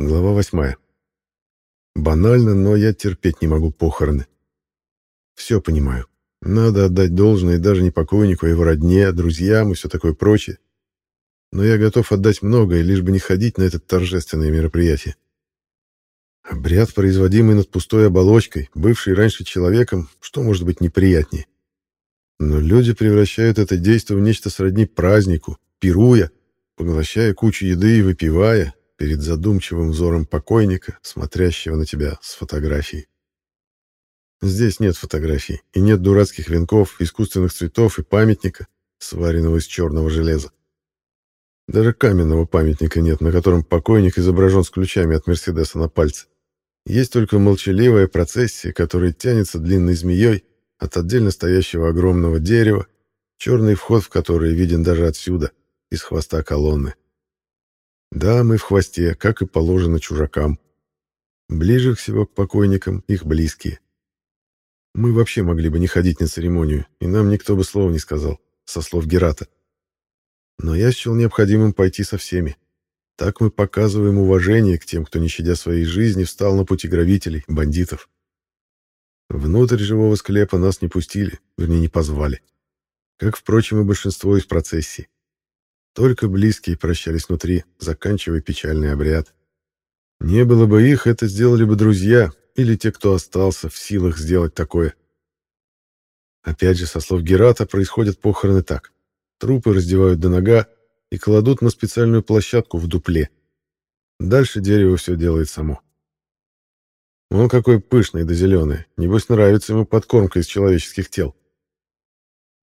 Глава восьмая. Банально, но я терпеть не могу похороны. Все понимаю. Надо отдать должное даже не покойнику, а его родне, друзьям и все такое прочее. Но я готов отдать многое, лишь бы не ходить на это торжественное мероприятие. Обряд, производимый над пустой оболочкой, бывший раньше человеком, что может быть неприятнее? Но люди превращают это действие в нечто сродни празднику, пируя, поглощая кучу еды и выпивая, перед задумчивым взором покойника, смотрящего на тебя с фотографией. Здесь нет фотографий, и нет дурацких венков, искусственных цветов и памятника, сваренного из черного железа. Даже каменного памятника нет, на котором покойник изображен с ключами от Мерседеса на пальце. Есть только молчаливая процессия, которая тянется длинной змеей от отдельно стоящего огромного дерева, черный вход в который виден даже отсюда, из хвоста колонны. Да, мы в хвосте, как и положено чужакам. Ближе всего к покойникам их близкие. Мы вообще могли бы не ходить на церемонию, и нам никто бы слова не сказал, со слов Герата. Но я счел необходимым пойти со всеми. Так мы показываем уважение к тем, кто, не щадя своей жизни, встал на пути грабителей, бандитов. Внутрь живого склепа нас не пустили, вернее, не позвали. Как, впрочем, и большинство из процессии. Только близкие прощались внутри, заканчивая печальный обряд. Не было бы их, это сделали бы друзья или те, кто остался в силах сделать такое. Опять же, со слов Герата, происходят похороны так. Трупы раздевают до нога и кладут на специальную площадку в дупле. Дальше дерево все делает само. Он какой пышный да зеленый. Небось, нравится ему подкормка из человеческих тел.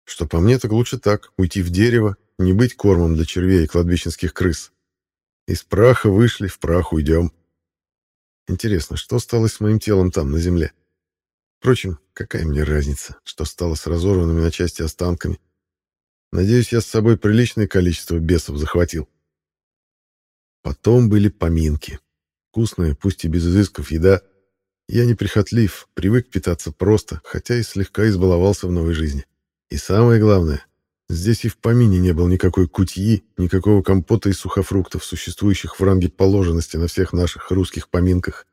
Что по мне, так лучше так. Уйти в дерево не быть кормом для червей и кладбищенских крыс. Из праха вышли, в прах уйдем. Интересно, что стало с моим телом там, на земле? Впрочем, какая мне разница, что стало с разорванными на части останками? Надеюсь, я с собой приличное количество бесов захватил. Потом были поминки. Вкусная, пусть и без изысков, еда. Я неприхотлив, привык питаться просто, хотя и слегка избаловался в новой жизни. И самое главное, Здесь и в помине не было никакой кутьи, никакого компота из сухофруктов, существующих в ранге положенности на всех наших русских поминках.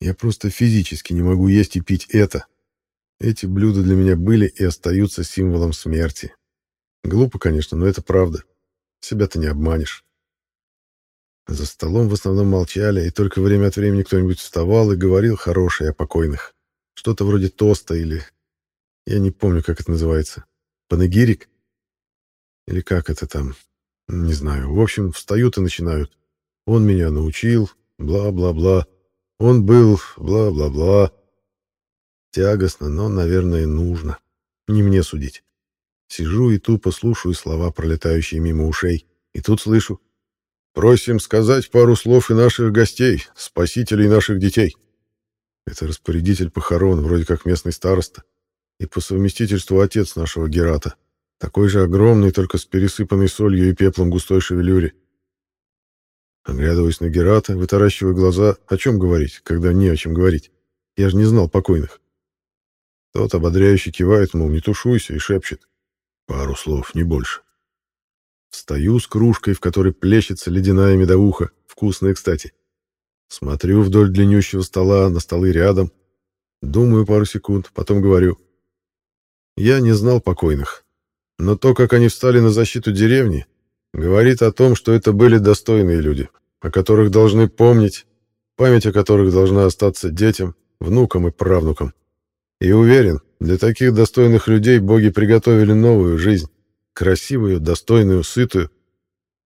Я просто физически не могу есть и пить это. Эти блюда для меня были и остаются символом смерти. Глупо, конечно, но это правда. Себя ты не обманешь. За столом в основном молчали, и только время от времени кто-нибудь вставал и говорил хорошее о покойных. Что-то вроде тоста или... Я не помню, как это называется. Панегирик? Или как это там? Не знаю. В общем, встают и начинают. Он меня научил, бла-бла-бла. Он был, бла-бла-бла. Тягостно, но, наверное, нужно. Не мне судить. Сижу и тупо слушаю слова, пролетающие мимо ушей. И тут слышу. «Просим сказать пару слов и наших гостей, спасителей наших детей». Это распорядитель похорон, вроде как местный староста, и по совместительству отец нашего Герата. Такой же огромный, только с пересыпанной солью и пеплом густой шевелюре. Оглядываясь на Герата, вытаращивая глаза, о чем говорить, когда не о чем говорить. Я же не знал покойных. Тот ободряюще кивает, мол, не тушуйся, и шепчет. Пару слов, не больше. Встаю с кружкой, в которой плещется ледяная медовуха, вкусная, кстати. Смотрю вдоль длиннющего стола, на столы рядом. Думаю пару секунд, потом говорю. Я не знал покойных, но то, как они встали на защиту деревни, говорит о том, что это были достойные люди, о которых должны помнить, память о которых должна остаться детям, внукам и правнукам. И уверен, для таких достойных людей боги приготовили новую жизнь, красивую, достойную, сытую.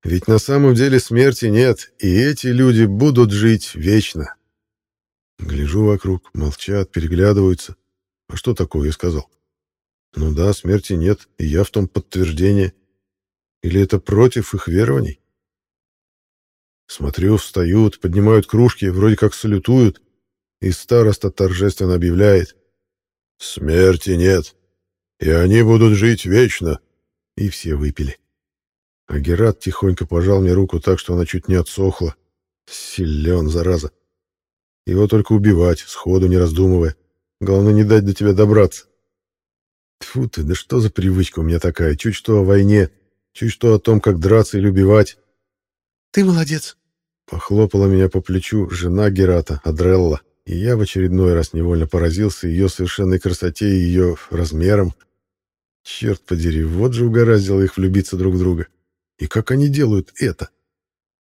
Ведь на самом деле смерти нет, и эти люди будут жить вечно. Гляжу вокруг, молчат, переглядываются. А что такое я сказал? Ну да, смерти нет, и я в том подтверждение. Или это против их верований? Смотрю, встают, поднимают кружки, вроде как салютуют, и староста торжественно объявляет. «Смерти нет, и они будут жить вечно». И все выпили. А Герат тихонько пожал мне руку так, что она чуть не отсохла. Силен, зараза. Его только убивать, сходу не раздумывая. Главное, не дать до тебя добраться. Тьфу ты, да что за привычка у меня такая? Чуть что о войне, чуть что о том, как драться или убивать. Ты молодец. Похлопала меня по плечу жена Герата, Адрелла, и я в очередной раз невольно поразился ее совершенной красоте и ее размером. Черт подери, вот же угораздило их влюбиться друг в друга. И как они делают это?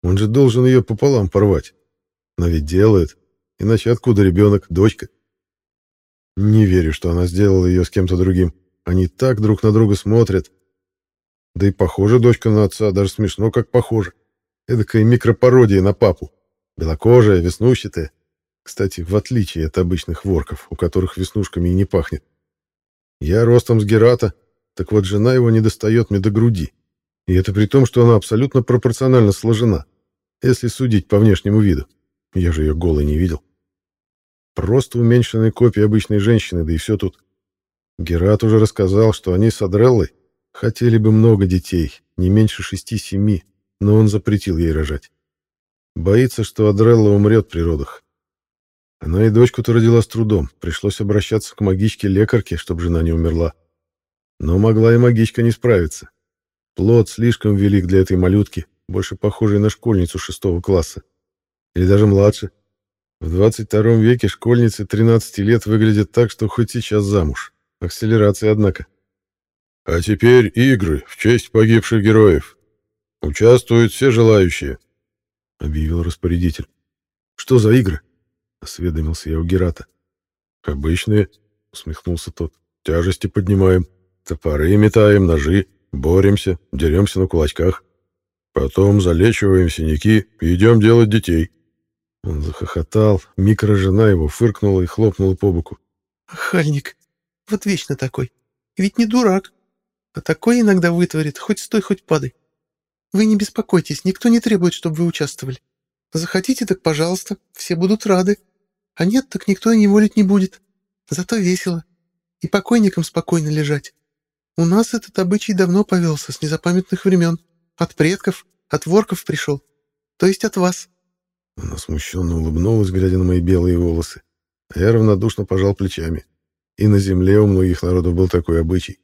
Он же должен ее пополам порвать. Но ведь делают. Иначе откуда ребенок, дочка? Не верю, что она сделала ее с кем-то другим. Они так друг на друга смотрят. Да и похожа дочка на отца, даже смешно, как похожа. Эдакая микропародия на папу. Белокожая, веснущатая. Кстати, в отличие от обычных ворков, у которых веснушками и не пахнет. Я ростом с Герата, так вот жена его не достает мне до груди. И это при том, что она абсолютно пропорционально сложена, если судить по внешнему виду. Я же ее голой не видел. Просто уменьшенная копия обычной женщины, да и все тут. Герат уже рассказал, что они с Адреллой хотели бы много детей, не меньше шести-семи, но он запретил ей рожать. Боится, что Адрелла умрет при родах. Она и дочку-то родила с трудом, пришлось обращаться к магичке-лекарке, чтобы жена не умерла. Но могла и магичка не справиться. Плод слишком велик для этой малютки, больше похожей на школьницу шестого класса. Или даже младше. В 22 веке школьницы 13 лет выглядят так, что хоть сейчас замуж. Акселерация, однако. А теперь игры в честь погибших героев. Участвуют все желающие, — объявил распорядитель. Что за игры? — осведомился я у Герата. Обычные, — усмехнулся тот. Тяжести поднимаем, топоры метаем, ножи, боремся, деремся на кулачках. Потом залечиваем синяки и идем делать детей. Он захохотал, микрожена его фыркнула и хлопнула по боку. «Хальник, вот вечно такой. Ведь не дурак. А такой иногда вытворит, хоть стой, хоть падай. Вы не беспокойтесь, никто не требует, чтобы вы участвовали. Захотите, так пожалуйста, все будут рады. А нет, так никто и не волить не будет. Зато весело. И покойникам спокойно лежать. У нас этот обычай давно повелся, с незапамятных времен. От предков, от ворков пришел. То есть от вас. Она смущенно улыбнулась, глядя на мои белые волосы. А я равнодушно пожал плечами. И на земле у многих народов был такой обычай.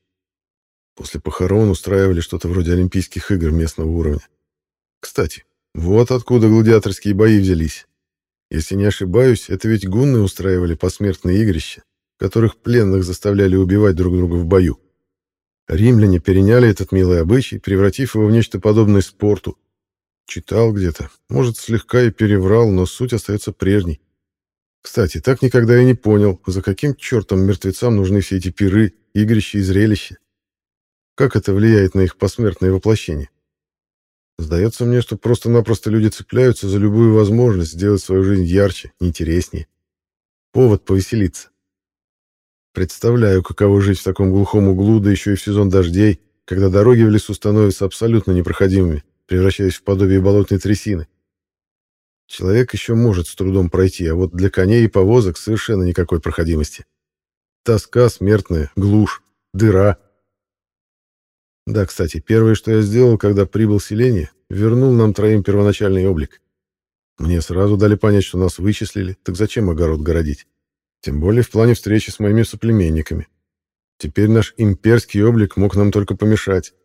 После похорон устраивали что-то вроде Олимпийских игр местного уровня. Кстати, вот откуда гладиаторские бои взялись. Если не ошибаюсь, это ведь гунны устраивали посмертные игрища, которых пленных заставляли убивать друг друга в бою. Римляне переняли этот милый обычай, превратив его в нечто подобное спорту, Читал где-то. Может, слегка и переврал, но суть остается прежней. Кстати, так никогда и не понял, за каким чертом мертвецам нужны все эти пиры, игрища и зрелища. Как это влияет на их посмертное воплощение? Сдается мне, что просто-напросто люди цепляются за любую возможность сделать свою жизнь ярче, интереснее. Повод повеселиться. Представляю, каково жить в таком глухом углу, да еще и в сезон дождей, когда дороги в лесу становятся абсолютно непроходимыми превращаясь в подобие болотной трясины. Человек еще может с трудом пройти, а вот для коней и повозок совершенно никакой проходимости. Тоска смертная, глушь, дыра. Да, кстати, первое, что я сделал, когда прибыл в селение, вернул нам троим первоначальный облик. Мне сразу дали понять, что нас вычислили, так зачем огород городить? Тем более в плане встречи с моими соплеменниками. Теперь наш имперский облик мог нам только помешать.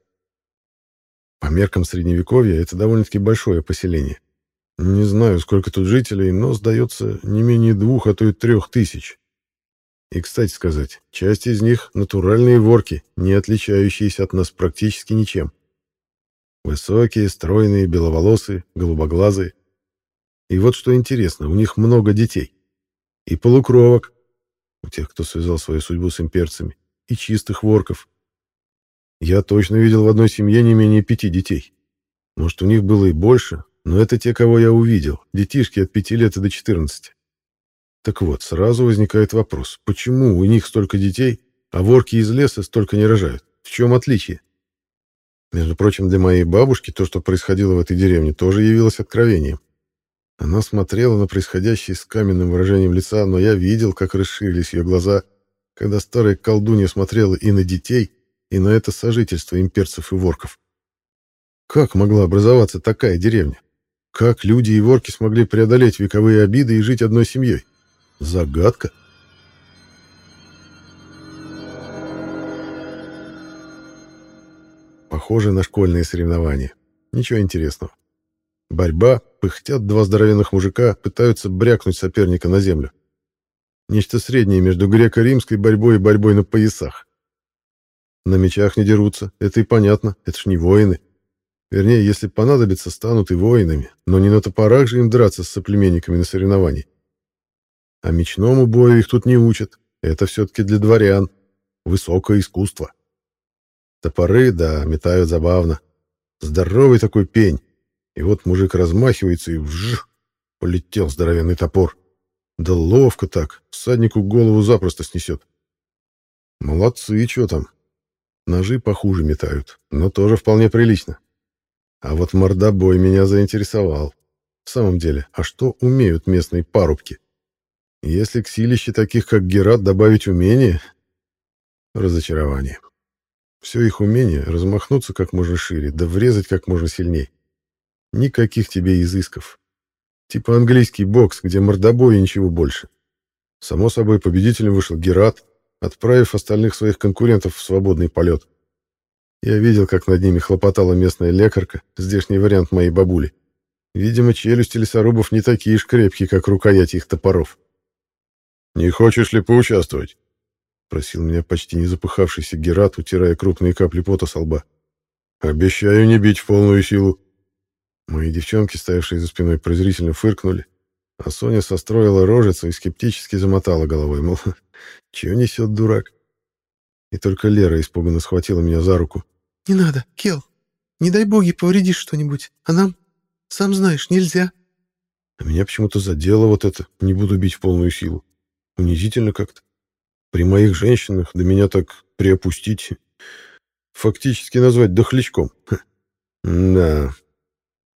По меркам Средневековья это довольно-таки большое поселение. Не знаю, сколько тут жителей, но, сдается, не менее двух, а то и трех тысяч. И, кстати сказать, часть из них — натуральные ворки, не отличающиеся от нас практически ничем. Высокие, стройные, беловолосые, голубоглазые. И вот что интересно, у них много детей. И полукровок, у тех, кто связал свою судьбу с имперцами, и чистых ворков. Я точно видел в одной семье не менее пяти детей. Может, у них было и больше, но это те, кого я увидел, детишки от пяти лет до четырнадцати. Так вот, сразу возникает вопрос, почему у них столько детей, а ворки из леса столько не рожают? В чем отличие? Между прочим, для моей бабушки то, что происходило в этой деревне, тоже явилось откровением. Она смотрела на происходящее с каменным выражением лица, но я видел, как расширились ее глаза, когда старая колдунья смотрела и на детей, и на это сожительство имперцев и ворков. Как могла образоваться такая деревня? Как люди и ворки смогли преодолеть вековые обиды и жить одной семьей? Загадка. Похоже на школьные соревнования. Ничего интересного. Борьба, Пыхтят два здоровенных мужика, пытаются брякнуть соперника на землю. Нечто среднее между греко-римской борьбой и борьбой на поясах. На мечах не дерутся, это и понятно, это ж не воины. Вернее, если понадобится, станут и воинами, но не на топорах же им драться с соплеменниками на соревновании. А мечному бою их тут не учат, это все-таки для дворян, высокое искусство. Топоры, да, метают забавно. Здоровый такой пень. И вот мужик размахивается и вжж, полетел здоровенный топор. Да ловко так, всаднику голову запросто снесет. Молодцы, что там. Ножи похуже метают, но тоже вполне прилично. А вот мордобой меня заинтересовал. В самом деле, а что умеют местные парубки? Если к силище таких, как Герат, добавить умение... Разочарование. Все их умение — размахнуться как можно шире, да врезать как можно сильней. Никаких тебе изысков. Типа английский бокс, где мордобой и ничего больше. Само собой, победителем вышел Герат, отправив остальных своих конкурентов в свободный полет. Я видел, как над ними хлопотала местная лекарка, здешний вариант моей бабули. Видимо, челюсти лесорубов не такие ж крепкие, как рукояти их топоров. «Не хочешь ли поучаствовать?» — просил меня почти не запыхавшийся Герат, утирая крупные капли пота со лба. «Обещаю не бить в полную силу». Мои девчонки, стоявшие за спиной, презрительно фыркнули, а Соня состроила рожицу и скептически замотала головой, мол, чего несет дурак? И только Лера испуганно схватила меня за руку. «Не надо, Кел, не дай боги повредишь что-нибудь, а нам, сам знаешь, нельзя». А меня почему-то задело вот это «не буду бить в полную силу». Унизительно как-то. При моих женщинах до меня так приопустить, фактически назвать дохлячком. Да.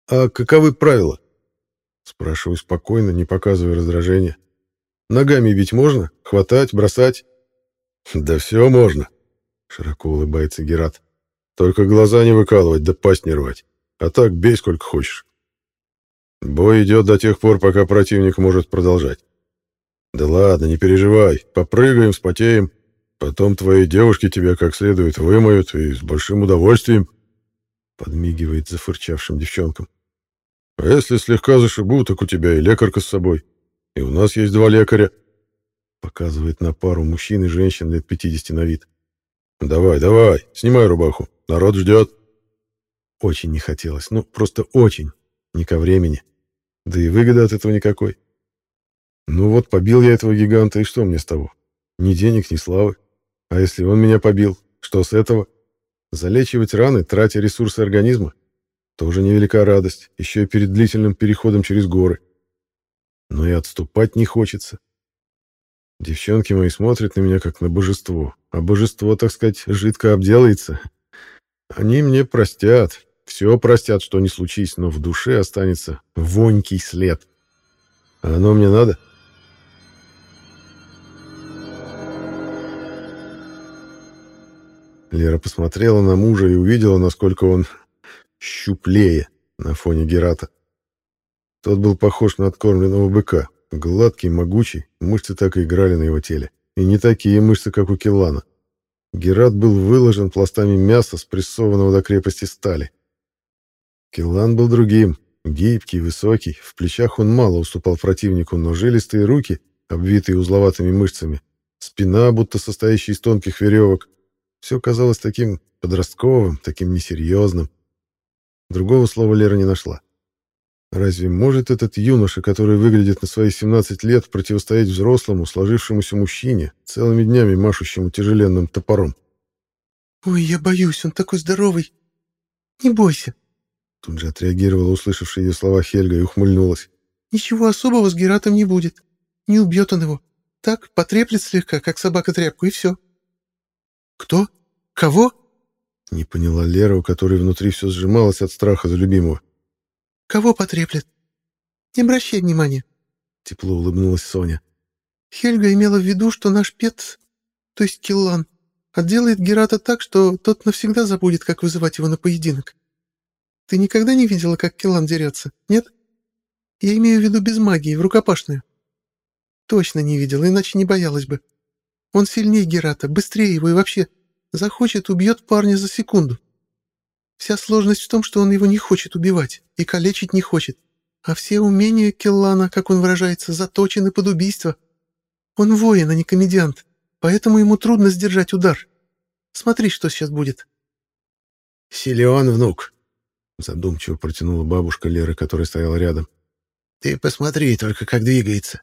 А каковы правила? Спрашиваю спокойно, не показывая раздражения. Ногами ведь можно? Хватать, бросать? Да все можно, широко улыбается Герат. Только глаза не выкалывать, да пасть не рвать. А так бей сколько хочешь. Бой идет до тех пор, пока противник может продолжать. Да ладно, не переживай. Попрыгаем, спотеем. Потом твои девушки тебя как следует вымоют и с большим удовольствием. Подмигивает зафырчавшим девчонкам. А если слегка зашибу, так у тебя и лекарка с собой. И у нас есть два лекаря. Показывает на пару мужчин и женщин лет 50 на вид. Давай, давай, снимай рубаху. Народ ждет. Очень не хотелось. Ну, просто очень. Не ко времени. Да и выгоды от этого никакой. Ну вот, побил я этого гиганта, и что мне с того? Ни денег, ни славы. А если он меня побил, что с этого? Залечивать раны, тратя ресурсы организма? Тоже невелика радость, еще и перед длительным переходом через горы. Но и отступать не хочется. Девчонки мои смотрят на меня как на божество, а божество, так сказать, жидко обделается. Они мне простят, все простят, что не случись, но в душе останется вонький след. А оно мне надо? — Лера посмотрела на мужа и увидела, насколько он щуплее на фоне Герата. Тот был похож на откормленного быка, гладкий, могучий, мышцы так и играли на его теле. И не такие мышцы, как у Киллана. Герат был выложен пластами мяса, спрессованного до крепости стали. Киллан был другим, гибкий, высокий, в плечах он мало уступал противнику, но жилистые руки, обвитые узловатыми мышцами, спина, будто состоящая из тонких веревок, все казалось таким подростковым, таким несерьезным. Другого слова Лера не нашла. Разве может этот юноша, который выглядит на свои 17 лет, противостоять взрослому, сложившемуся мужчине, целыми днями машущему тяжеленным топором? «Ой, я боюсь, он такой здоровый. Не бойся». Тут же отреагировала услышавшая ее слова Хельга и ухмыльнулась. «Ничего особого с Гератом не будет. Не убьет он его. Так, потреплет слегка, как собака тряпку, и все. «Кто? Кого?» Не поняла Лера, у которой внутри все сжималось от страха за любимого. «Кого потреплет?» «Не обращай внимания», — тепло улыбнулась Соня. «Хельга имела в виду, что наш пет, то есть Киллан, отделает Герата так, что тот навсегда забудет, как вызывать его на поединок. Ты никогда не видела, как Киллан дерется, нет? Я имею в виду без магии, в рукопашную. Точно не видела, иначе не боялась бы. Он сильнее Герата, быстрее его и вообще захочет, убьет парня за секунду. Вся сложность в том, что он его не хочет убивать и калечить не хочет, А все умения Келлана, как он выражается, заточены под убийство. Он воин, а не комедиант, поэтому ему трудно сдержать удар. Смотри, что сейчас будет. «Силен, внук!» — задумчиво протянула бабушка Леры, которая стояла рядом. «Ты посмотри только, как двигается.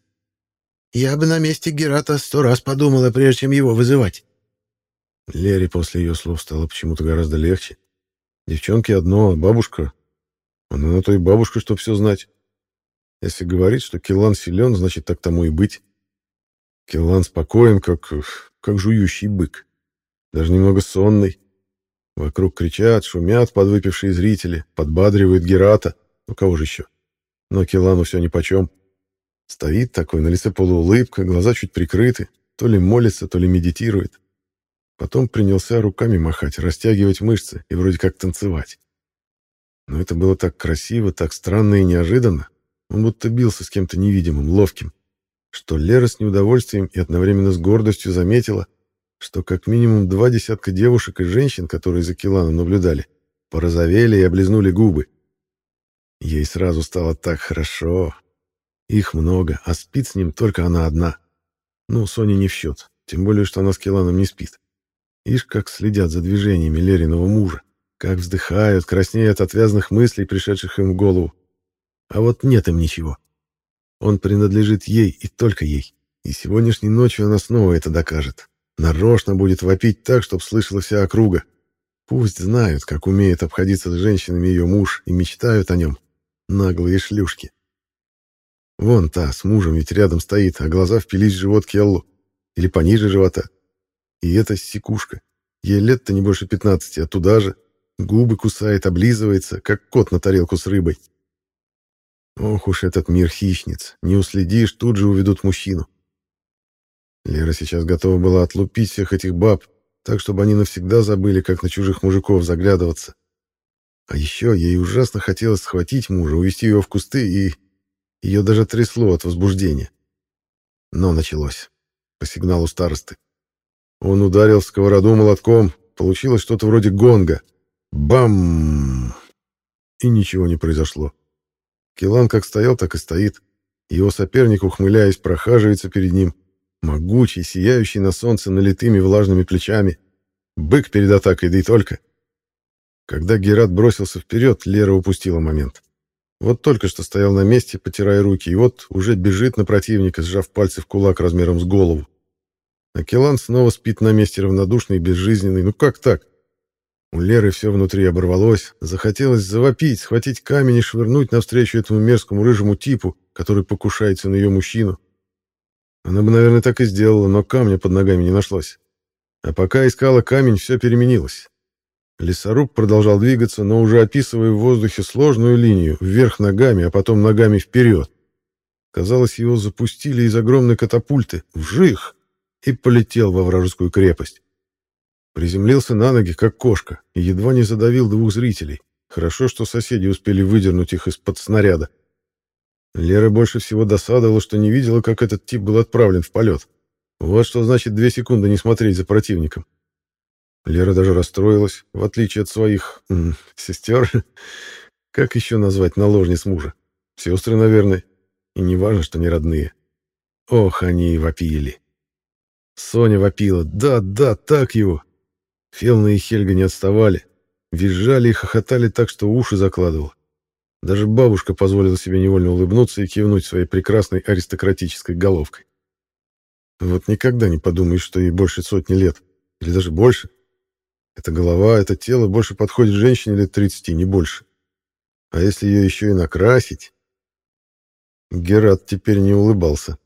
Я бы на месте Герата сто раз подумала, прежде чем его вызывать». Лере после ее слов стало почему-то гораздо легче. Девчонки одно, а бабушка... Она на то и бабушка, чтоб все знать. Если говорит, что Киллан силен, значит, так тому и быть. Киллан спокоен, как... как жующий бык. Даже немного сонный. Вокруг кричат, шумят подвыпившие зрители, подбадривают Герата. Ну, кого же еще? Но Киллану все нипочем. Стоит такой, на лице полуулыбка, глаза чуть прикрыты, то ли молится, то ли медитирует. Потом принялся руками махать, растягивать мышцы и вроде как танцевать. Но это было так красиво, так странно и неожиданно. Он будто бился с кем-то невидимым, ловким, что Лера с неудовольствием и одновременно с гордостью заметила, что как минимум два десятка девушек и женщин, которые за Киланом наблюдали, порозовели и облизнули губы. Ей сразу стало так хорошо. Их много, а спит с ним только она одна. Ну, Соня не в счет, тем более, что она с Киланом не спит. Ишь, как следят за движениями Лериного мужа, как вздыхают, краснеют от отвязных мыслей, пришедших им в голову. А вот нет им ничего. Он принадлежит ей и только ей. И сегодняшней ночью она снова это докажет. Нарочно будет вопить так, чтобы слышала вся округа. Пусть знают, как умеет обходиться с женщинами ее муж, и мечтают о нем. Наглые шлюшки. Вон та, с мужем ведь рядом стоит, а глаза впились в живот Келлу. Или пониже живота. И эта секушка. Ей лет-то не больше пятнадцати, а туда же. Губы кусает, облизывается, как кот на тарелку с рыбой. Ох уж этот мир хищниц. Не уследишь, тут же уведут мужчину. Лера сейчас готова была отлупить всех этих баб, так, чтобы они навсегда забыли, как на чужих мужиков заглядываться. А еще ей ужасно хотелось схватить мужа, увести его в кусты, и ее даже трясло от возбуждения. Но началось. По сигналу старосты. Он ударил сковороду молотком. Получилось что-то вроде гонга. Бам! И ничего не произошло. Килан как стоял, так и стоит. Его соперник, ухмыляясь, прохаживается перед ним. Могучий, сияющий на солнце налитыми влажными плечами. Бык перед атакой, да и только. Когда Герат бросился вперед, Лера упустила момент. Вот только что стоял на месте, потирая руки, и вот уже бежит на противника, сжав пальцы в кулак размером с голову. Акелан снова спит на месте равнодушный и безжизненный. Ну как так? У Леры все внутри оборвалось. Захотелось завопить, схватить камень и швырнуть навстречу этому мерзкому рыжему типу, который покушается на ее мужчину. Она бы, наверное, так и сделала, но камня под ногами не нашлось. А пока искала камень, все переменилось. Лесоруб продолжал двигаться, но уже описывая в воздухе сложную линию, вверх ногами, а потом ногами вперед. Казалось, его запустили из огромной катапульты. Вжих! И полетел во вражескую крепость. Приземлился на ноги, как кошка, и едва не задавил двух зрителей. Хорошо, что соседи успели выдернуть их из-под снаряда. Лера больше всего досадовала, что не видела, как этот тип был отправлен в полет. Вот что значит две секунды не смотреть за противником. Лера даже расстроилась, в отличие от своих м -м, сестер. Как еще назвать наложниц мужа? Сестры, наверное. И не важно, что не родные. Ох, они и вопили. Соня вопила «Да, да, так его!» Фелна и Хельга не отставали. Визжали и хохотали так, что уши закладывало. Даже бабушка позволила себе невольно улыбнуться и кивнуть своей прекрасной аристократической головкой. Вот никогда не подумаешь, что ей больше сотни лет. Или даже больше. Эта голова, это тело больше подходит женщине лет 30, не больше. А если ее еще и накрасить... Герат теперь не улыбался.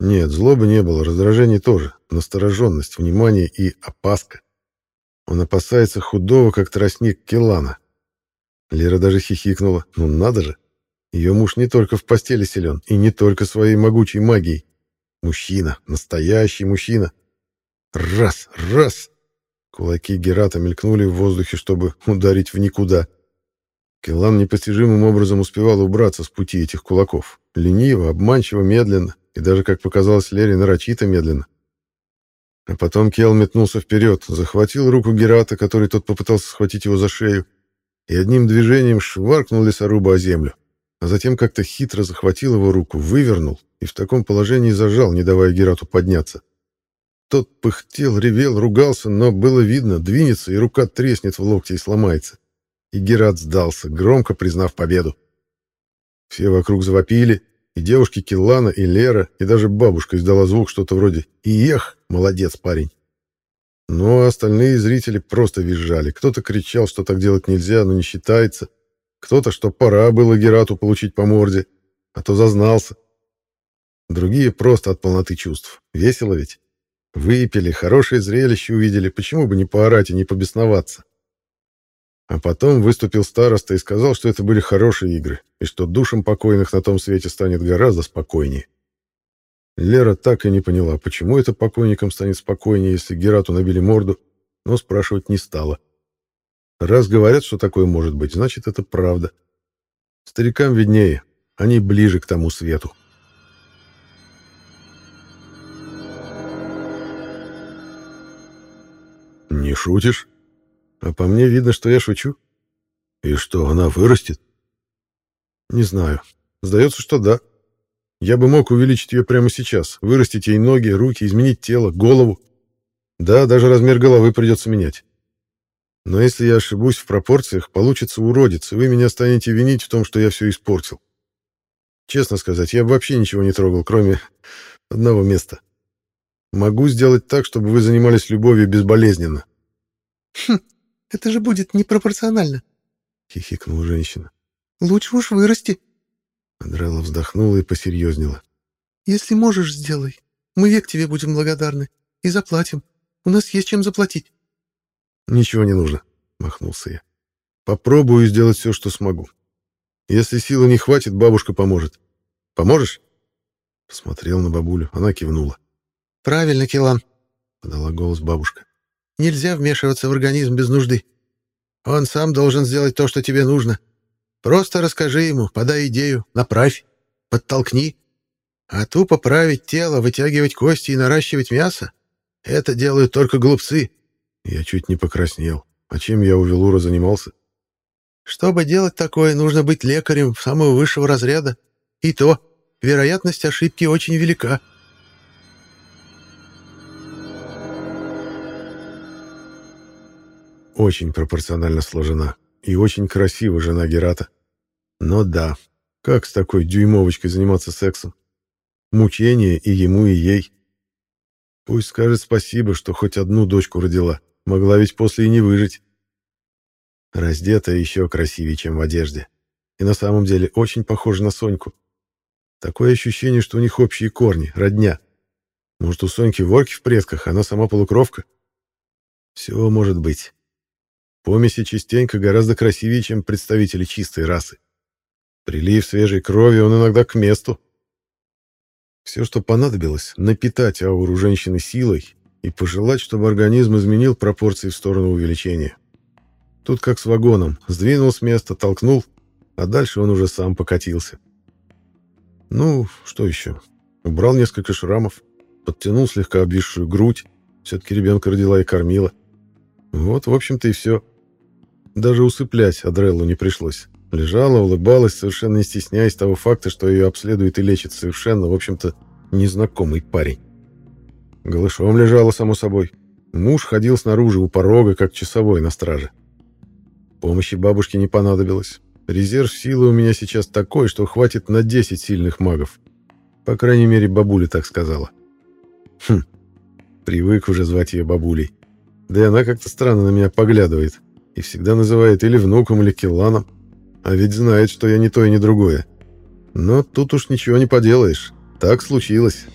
Нет, злобы не было, раздражения тоже, настороженность, внимание и опаска. Он опасается худого, как тростник Келана. Лера даже хихикнула. Ну надо же. Ее муж не только в постели силен, и не только своей могучей магией. Мужчина, настоящий мужчина. Раз, раз. Кулаки Герата мелькнули в воздухе, чтобы ударить в никуда. Келан непостижимым образом успевал убраться с пути этих кулаков. Лениво, обманчиво, медленно и даже, как показалось Лере, нарочито медленно. А потом Кел метнулся вперед, захватил руку Герата, который тот попытался схватить его за шею, и одним движением шваркнул лесоруба о землю. а затем как-то хитро захватил его руку, вывернул и в таком положении зажал, не давая Герату подняться. Тот пыхтел, ревел, ругался, но было видно, двинется, и рука треснет в локте и сломается. И Герат сдался, громко признав победу. Все вокруг завопили, и девушки Киллана, и Лера, и даже бабушка издала звук что-то вроде «Иех! Молодец, парень!». Но остальные зрители просто визжали. Кто-то кричал, что так делать нельзя, но не считается. Кто-то, что пора было Герату получить по морде, а то зазнался. Другие просто от полноты чувств. Весело ведь. Выпили, хорошее зрелище увидели, почему бы не поорать и не побесноваться? А потом выступил староста и сказал, что это были хорошие игры, и что душам покойных на том свете станет гораздо спокойнее. Лера так и не поняла, почему это покойникам станет спокойнее, если Герату набили морду, но спрашивать не стала. Раз говорят, что такое может быть, значит, это правда. Старикам виднее, они ближе к тому свету. «Не шутишь?» А по мне видно, что я шучу. И что, она вырастет? Не знаю. Сдается, что да. Я бы мог увеличить ее прямо сейчас, вырастить ей ноги, руки, изменить тело, голову. Да, даже размер головы придется менять. Но если я ошибусь в пропорциях, получится уродец, и вы меня станете винить в том, что я все испортил. Честно сказать, я вообще ничего не трогал, кроме одного места. Могу сделать так, чтобы вы занимались любовью безболезненно. Хм, это же будет непропорционально, — хихикнула женщина. Лучше уж вырасти. Андрелла вздохнула и посерьезнела. Если можешь, сделай. Мы век тебе будем благодарны. И заплатим. У нас есть чем заплатить. Ничего не нужно, — махнулся я. Попробую сделать все, что смогу. Если силы не хватит, бабушка поможет. Поможешь? Посмотрел на бабулю, она кивнула. Правильно, Килан, — подала голос бабушка. Нельзя вмешиваться в организм без нужды. Он сам должен сделать то, что тебе нужно. Просто расскажи ему, подай идею, направь, подтолкни. А тупо править тело, вытягивать кости и наращивать мясо — это делают только глупцы. Я чуть не покраснел. А чем я у Велура занимался? Чтобы делать такое, нужно быть лекарем самого высшего разряда. И то, вероятность ошибки очень велика. Очень пропорционально сложена. И очень красива жена Герата. Но да, как с такой дюймовочкой заниматься сексом? Мучение и ему, и ей. Пусть скажет спасибо, что хоть одну дочку родила. Могла ведь после и не выжить. Раздетая еще красивее, чем в одежде. И на самом деле очень похожа на Соньку. Такое ощущение, что у них общие корни, родня. Может, у Соньки ворки в предках, она сама полукровка? Все может быть. Помеси частенько гораздо красивее, чем представители чистой расы. Прилив свежей крови, он иногда к месту. Все, что понадобилось, напитать ауру женщины силой и пожелать, чтобы организм изменил пропорции в сторону увеличения. Тут как с вагоном. Сдвинул с места, толкнул, а дальше он уже сам покатился. Ну, что еще? Убрал несколько шрамов, подтянул слегка обвисшую грудь. Все-таки ребенка родила и кормила. Вот, в общем-то, и все. Даже усыплять Адреллу не пришлось. Лежала, улыбалась, совершенно не стесняясь того факта, что ее обследует и лечит совершенно, в общем-то, незнакомый парень. Голышом лежала, само собой. Муж ходил снаружи у порога, как часовой на страже. Помощи бабушке не понадобилось. Резерв силы у меня сейчас такой, что хватит на 10 сильных магов. По крайней мере, бабуля так сказала. Хм, привык уже звать ее бабулей. Да и она как-то странно на меня поглядывает и всегда называет или внуком, или килланом. А ведь знает, что я не то и не другое. Но тут уж ничего не поделаешь. Так случилось.